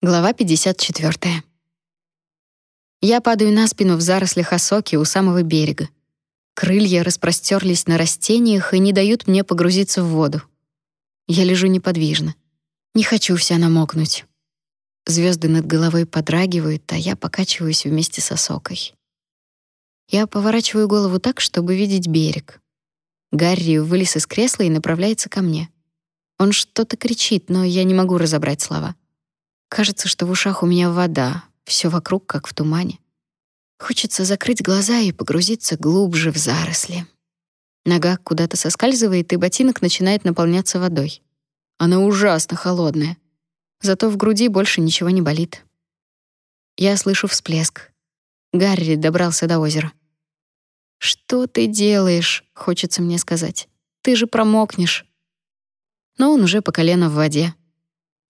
Глава 54. Я падаю на спину в зарослях осоки у самого берега. Крылья распростерлись на растениях и не дают мне погрузиться в воду. Я лежу неподвижно. Не хочу вся намокнуть. Звезды над головой подрагивают, а я покачиваюсь вместе с осокой. Я поворачиваю голову так, чтобы видеть берег. Гарри вылез из кресла и направляется ко мне. Он что-то кричит, но я не могу разобрать слова. Кажется, что в ушах у меня вода, все вокруг как в тумане. Хочется закрыть глаза и погрузиться глубже в заросли. Нога куда-то соскальзывает, и ботинок начинает наполняться водой. Она ужасно холодная. Зато в груди больше ничего не болит. Я слышу всплеск. Гарри добрался до озера. «Что ты делаешь?» — хочется мне сказать. «Ты же промокнешь». Но он уже по колено в воде.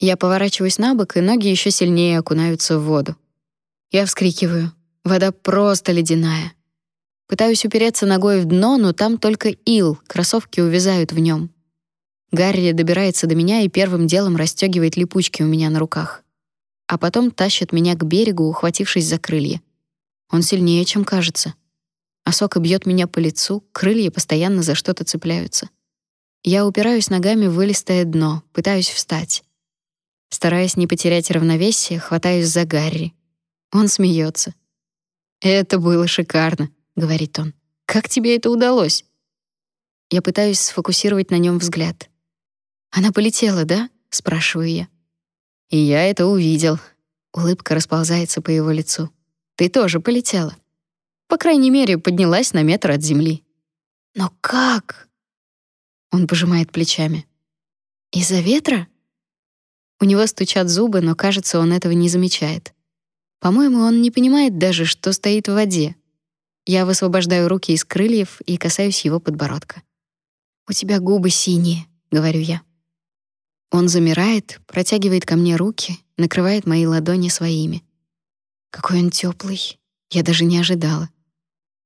Я поворачиваюсь на бок, и ноги еще сильнее окунаются в воду. Я вскрикиваю. Вода просто ледяная. Пытаюсь упереться ногой в дно, но там только ил, кроссовки увязают в нем. Гарри добирается до меня и первым делом расстегивает липучки у меня на руках. А потом тащит меня к берегу, ухватившись за крылья. Он сильнее, чем кажется. Осока бьет меня по лицу, крылья постоянно за что-то цепляются. Я упираюсь ногами в вылистое дно, пытаюсь встать. Стараясь не потерять равновесие, хватаюсь за Гарри. Он смеется. «Это было шикарно», — говорит он. «Как тебе это удалось?» Я пытаюсь сфокусировать на нем взгляд. «Она полетела, да?» — спрашиваю я. «И я это увидел». Улыбка расползается по его лицу. «Ты тоже полетела. По крайней мере, поднялась на метр от земли». «Но как?» Он пожимает плечами. «Из-за ветра?» У него стучат зубы, но, кажется, он этого не замечает. По-моему, он не понимает даже, что стоит в воде. Я высвобождаю руки из крыльев и касаюсь его подбородка. «У тебя губы синие», — говорю я. Он замирает, протягивает ко мне руки, накрывает мои ладони своими. Какой он теплый, Я даже не ожидала.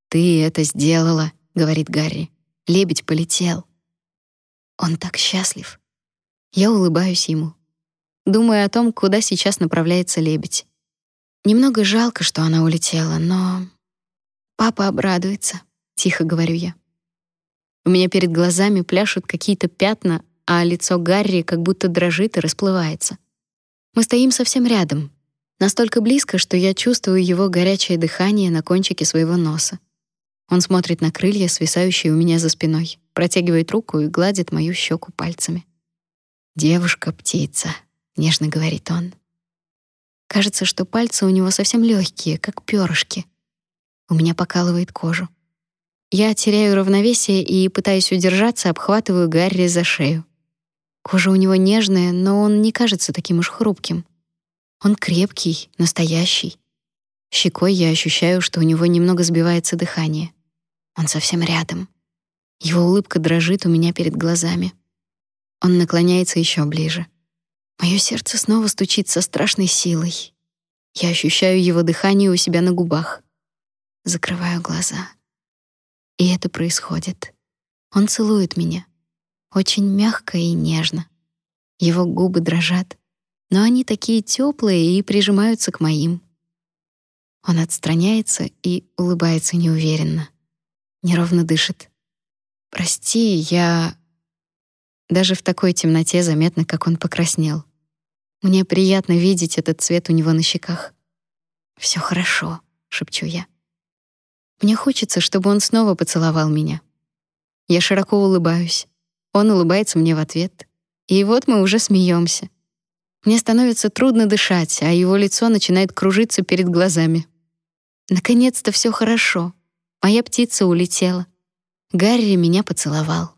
«Ты это сделала», — говорит Гарри. «Лебедь полетел». Он так счастлив. Я улыбаюсь ему, думая о том, куда сейчас направляется лебедь. Немного жалко, что она улетела, но папа обрадуется, тихо говорю я. У меня перед глазами пляшут какие-то пятна, а лицо Гарри как будто дрожит и расплывается. Мы стоим совсем рядом, настолько близко, что я чувствую его горячее дыхание на кончике своего носа. Он смотрит на крылья, свисающие у меня за спиной, протягивает руку и гладит мою щеку пальцами. Девушка-птица, нежно говорит он. Кажется, что пальцы у него совсем легкие, как перышки. У меня покалывает кожу. Я теряю равновесие и, пытаясь удержаться, обхватываю Гарри за шею. Кожа у него нежная, но он не кажется таким уж хрупким. Он крепкий, настоящий. Щекой я ощущаю, что у него немного сбивается дыхание. Он совсем рядом. Его улыбка дрожит у меня перед глазами. Он наклоняется еще ближе. Мое сердце снова стучит со страшной силой. Я ощущаю его дыхание у себя на губах. Закрываю глаза. И это происходит. Он целует меня. Очень мягко и нежно. Его губы дрожат, но они такие теплые и прижимаются к моим. Он отстраняется и улыбается неуверенно. Неровно дышит. «Прости, я...» Даже в такой темноте заметно, как он покраснел. Мне приятно видеть этот цвет у него на щеках. Все хорошо», — шепчу я. Мне хочется, чтобы он снова поцеловал меня. Я широко улыбаюсь. Он улыбается мне в ответ. И вот мы уже смеемся. Мне становится трудно дышать, а его лицо начинает кружиться перед глазами. Наконец-то все хорошо. Моя птица улетела. Гарри меня поцеловал.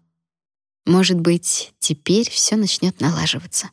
Может быть, теперь все начнет налаживаться.